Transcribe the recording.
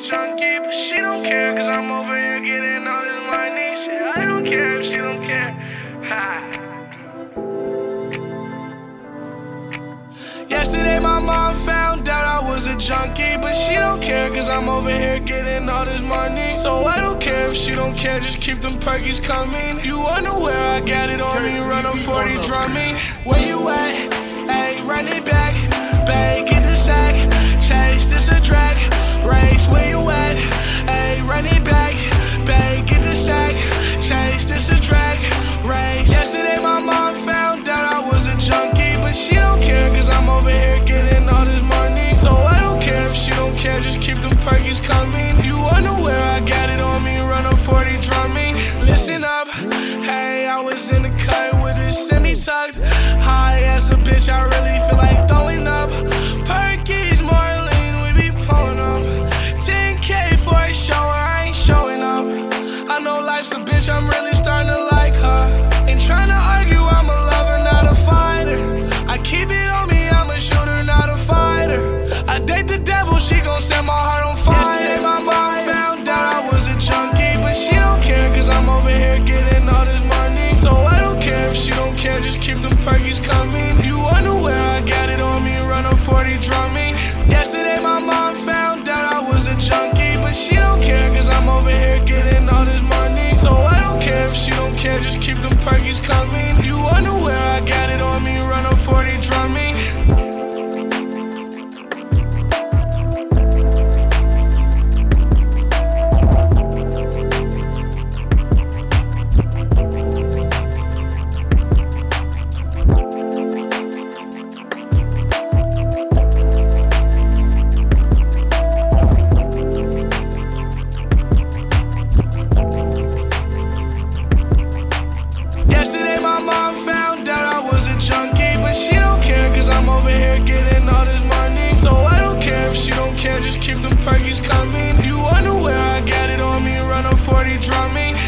junkie, but she don't care, cause I'm over here getting all this money. Shit, I don't care if she don't care. Ha. Yesterday my mom found out I was a junkie, but she don't care cause I'm over here getting all this money. So I don't care if she don't care, just keep them perkies coming. You wonder where I got it on me, run a 40 drumming. Where you at? Care, just keep them perkies coming. You wonder where I got it on me, run a 40 drumming. Listen up, hey, I was in the cut with a semi tucked. High as a bitch, I really feel like throwing up. Perkies, Marlene, we be pulling up. 10K for a show, I ain't showing up. I know life's a bitch, I'm really just keep them perkies coming. You wonder where I got it on me, run a 40 drumming. Care, just keep them perkies coming. You wonder where I got it on me, run a 40 drumming.